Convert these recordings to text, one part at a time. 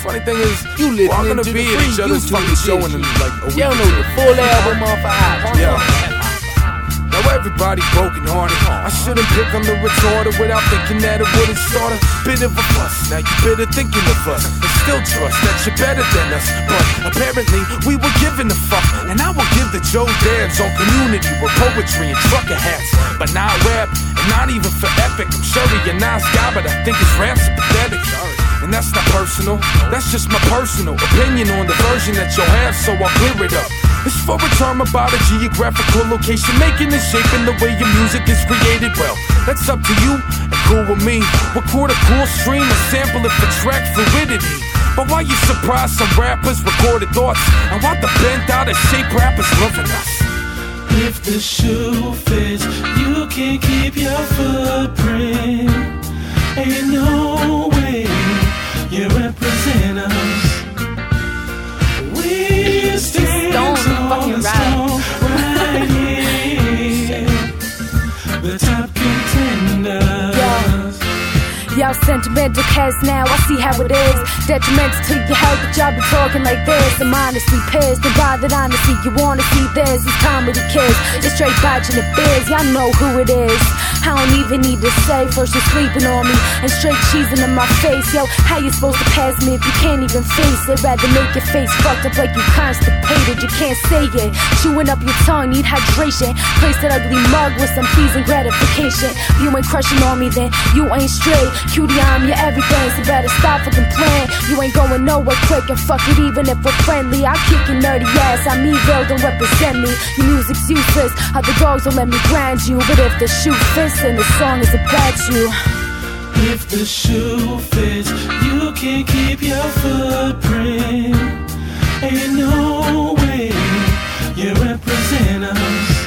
Funny thing is, you live gonna to be the at each free other's fucking show in like a week. Don't know the full album off of. Yeah. Now everybody broken hearted. I shouldn't pick on the retarded without thinking that it wouldn't start a bit of a fuss. Now you better thinking of us and still trust that you're better than us. But apparently we were given a fuck, and I will give the Joe Dabs on community with poetry and trucker hats. But not rap, and not even for epic. I'm sure you're a nice guy, but I think his raps are pathetic. And that's not personal, that's just my personal opinion on the version that you'll have, so I'll clear it up. It's for a term about a geographical location, making and shaping the way your music is created. Well, that's up to you and cool with me. Record a cool stream and sample it for track fluidity. But why you surprised some rappers recorded thoughts? And why the bent out of shape rappers loving us? If the shoe fits, you can keep your footprint. Ain't no way you represent us. We stand Stone. tall fucking Y'all sentimental cats now, I see how it is. Detrimental to your health that y'all be talking like this. I'm honestly pissed and bothered honestly. You wanna see this? It's comedy kids. It's straight botching the biz. Y'all know who it is. I don't even need to say. First you're sleeping on me and straight cheesing in my face. Yo, how you supposed to pass me if you can't even face it? Rather make your face fucked up like you constipated. You can't say it. Chewing up your tongue, need hydration. Place that ugly mug with some pleasing gratification. You ain't crushing on me then. You ain't straight. Cutie, I'm your everything. So better stop fucking playing. You ain't going nowhere quick and fuck it even if we're friendly. I'll kick your nerdy ass. I'm evil, don't represent me. Your music's useless. Other dogs don't let me grind you. But if the shoe fits, then the song is about you. If the shoe fits, you can keep your footprint. Ain't no way you represent us.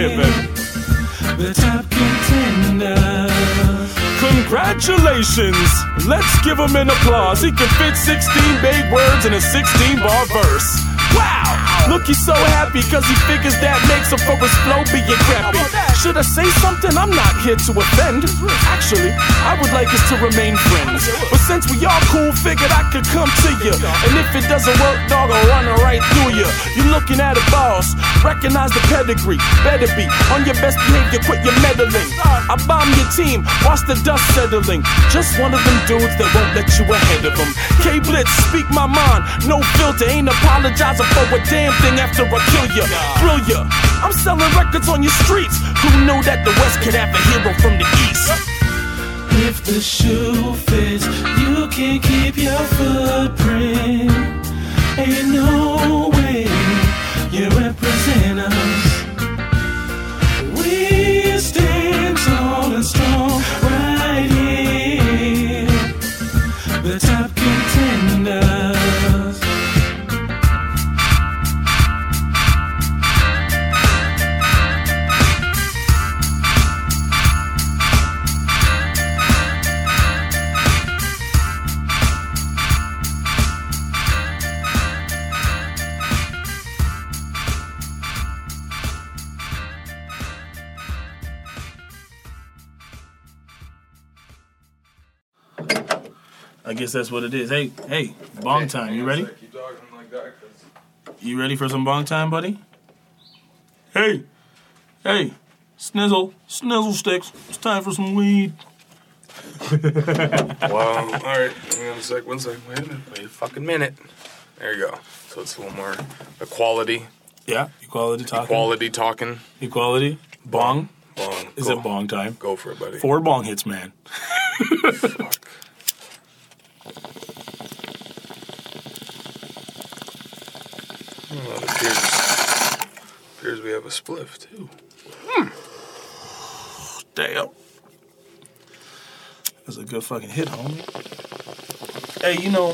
The top contenders. Congratulations! Let's give him an applause. He can fit 16 big words in a 16 bar verse. Wow! Look, he's so happy because he figures that makes up for his flow being crappy. Should I say something? I'm not here to offend. Actually, I would like us to remain friends. But since we all cool, figured I could come to you. And if it doesn't work, dog, I'll run right through you. You're looking at a boss. Recognize the pedigree. Better be on your best behavior, quit your meddling. I bomb your team, watch the dust settling. Just one of them dudes that won't let you ahead of them. K Blitz, speak my mind, no filter, ain't apologizing for a damn thing after I kill ya. Thrill ya. I'm selling records on your streets. Who knew that the West could have a hero from the East? If the shoe fits, you can keep your footprint. Ain't no way you represent us. Guess that's what it is. Hey, hey, bong time. You ready? Keep talking like that, 'cause- You ready for some bong time, buddy? Hey, hey, snizzle, snizzle sticks. It's time for some weed. wow. Um, all right. Hang on a sec. One sec. Wait a minute. Wait a fucking minute. There you go. So it's a little more equality, Yeah, equality talking. quality talking. Equality. Bong. Bong. Is Go- it bong time? Go for it, buddy. Four bong hits, man. Fuck. Well, it appears, appears we have a spliff too. Hmm. Damn. That's a good fucking hit, homie. Hey, you know,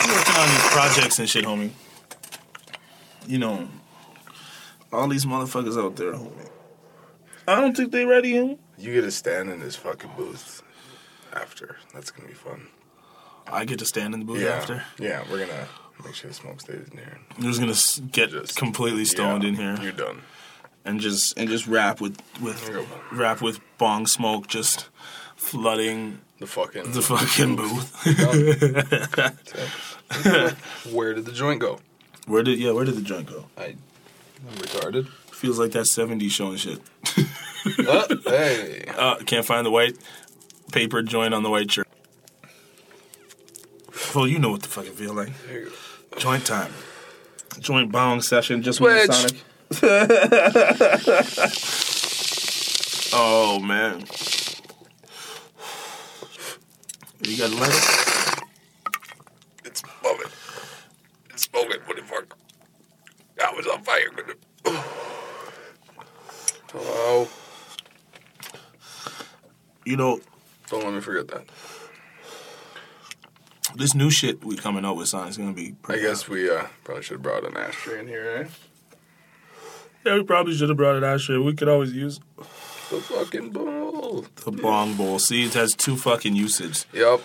I'm working on these projects and shit, homie. You know, all these motherfuckers out there, homie. I don't think they ready, homie. You get to stand in this fucking booth after. That's gonna be fun. I get to stand in the booth yeah. after. Yeah, we're gonna make sure the smoke stays in here. I'm just gonna get Just- completely stoned Yeah, in here. You're done. and just and just rap with with rap with bong smoke just flooding The fucking. the fucking booth. Where did the joint go? Where did yeah? Where did the joint go? I. I'm retarded. Feels like that '70s show and shit. Uh, hey. Uh, can't find the white paper joint on the white shirt. Well, you know what the fuck it feel like. There you go. Joint time. Joint bong session just with Sonic. oh man. You got a lighter? It's moving. It's smoking. What the fuck? I was on fire. Hello. You know, Don't let me forget that. This new shit we coming out with Sonic's gonna be I pretty guess we uh, probably should have brought an ashtray in here, eh? Yeah, we probably should have brought an ashtray. We could always use The fucking bowl. the bong bowl. See, it has two fucking usages. Yep.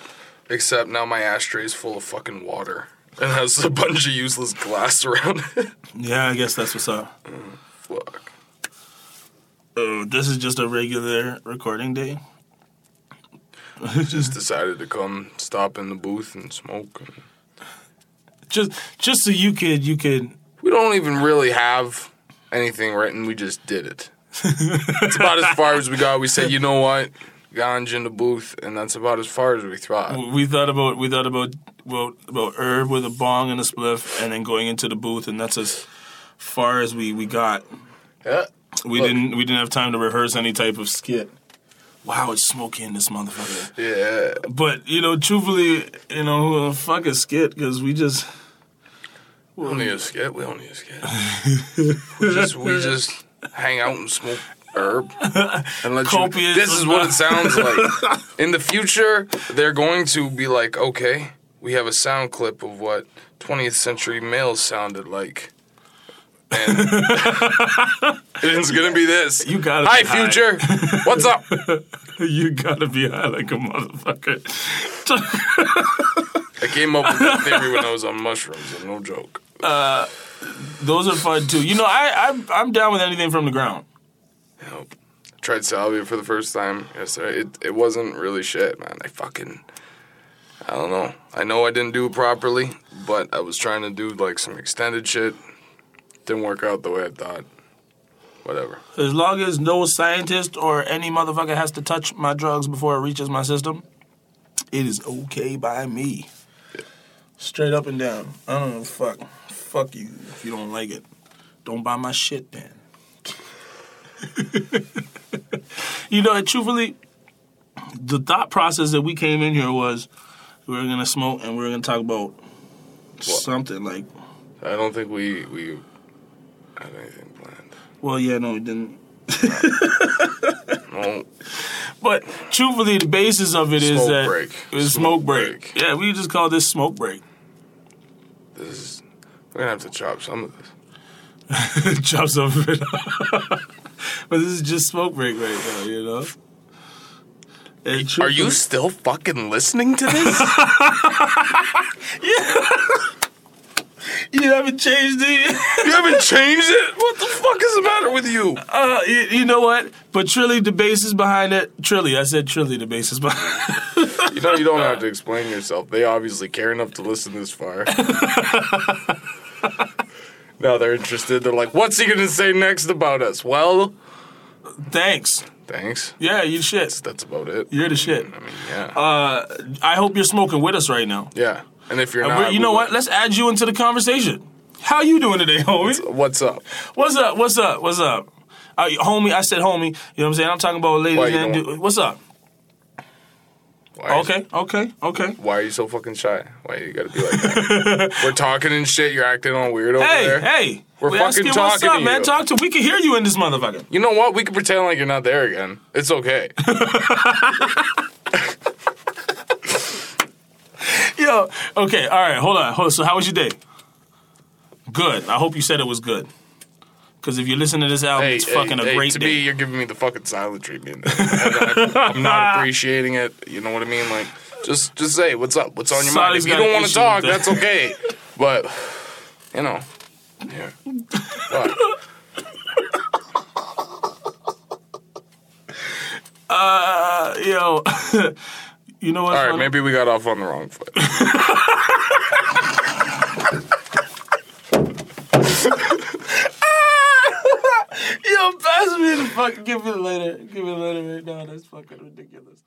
Except now my ashtray is full of fucking water and has a bunch of useless glass around it. Yeah, I guess that's what's up. Fuck. Oh, this is just a regular recording day. Just decided to come stop in the booth and smoke. And Just, just so you could, you could. we don't even really have anything written. We just did it. it's about as far as we got. We said, you know what? Ganj in the booth, and that's about as far as we thought. We thought about, we thought about, about, about herb with a bong and a spliff, and then going into the booth, and that's as far as we we got. Yeah. We Look. didn't, we didn't have time to rehearse any type of skit. Wow, it's smoky in this motherfucker. Yeah. But you know, truthfully, you know, fuck a skit because we just. We don't need a skit. We don't need a skit. we just we just hang out and smoke herb and let you. Copious This is what it sounds like. In the future, they're going to be like, okay, we have a sound clip of what 20th century males sounded like. And it's gonna be this. You gotta Hi, be high. future. What's up? You gotta be high like a motherfucker. I came up with that theory when I was on mushrooms, no joke. Uh, those are fun too. You know, I, I I'm down with anything from the ground. I Tried salvia for the first time yesterday. It it wasn't really shit, man. I fucking I don't know. I know I didn't do it properly, but I was trying to do like some extended shit. Didn't work out the way I thought. Whatever. As long as no scientist or any motherfucker has to touch my drugs before it reaches my system, it is okay by me. Straight up and down. I don't know. Fuck. Fuck you if you don't like it. Don't buy my shit then. you know, and truthfully, the thought process that we came in here was we were gonna smoke and we were gonna talk about something like. I don't think we we had anything planned. Well, yeah, no, we didn't. No, But truthfully, the basis of it is Smoke that break. it was smoke, Smoke break. break. Yeah, we just call this smoke break. this is we're gonna have to chop some of this. Chop some of it. but this is just smoke break right now, you know. Are you still fucking listening to this? You haven't changed it. you haven't changed it? What the fuck is the matter with you? Uh, you, you know what? But Trilly, the basis behind it. Trilly, I said Trilly, the basis behind. You know, you don't have to explain yourself. They obviously care enough to listen this far. now they're interested. They're like, what's he going to say next about us? Well, Thanks. thanks. Yeah, you shit. That's about it. You're the shit. I mean, yeah. Uh, I hope you're smoking with us right now. yeah. And if you're And not, you know what? Let's add you into the conversation. How you doing today, homie? What's up? What's up? What's up? What's up? Uh, homie, I said homie. You know what I'm saying? I'm talking about ladies and dude. What's up? Why are you- Okay, okay, okay. why are you so fucking shy? Why you gotta be like that? We're talking and shit. You're acting all weird over Hey, there. hey. hey. We're we fucking asking what's talking up, man. you. Talk to. We can hear you in this motherfucker. You know what? We can pretend like you're not there again. It's okay. Okay, all right, hold on. Hold on. So, how was your day? Good. I hope you said it was good. Because if you listen to this album, Hey, it's hey, fucking a great to day. me, you're giving me the fucking silent treatment. I'm not appreciating it. You know what I mean? Like, just just say what's up, what's on your mind. If you don't want to talk, that. that's okay. But you know, yeah. Fuck. Uh, yo, you know what's All right, maybe we got off on the wrong foot. Yo, pass me the fuck. Give me the later. Give me the later right now. That's fucking ridiculous.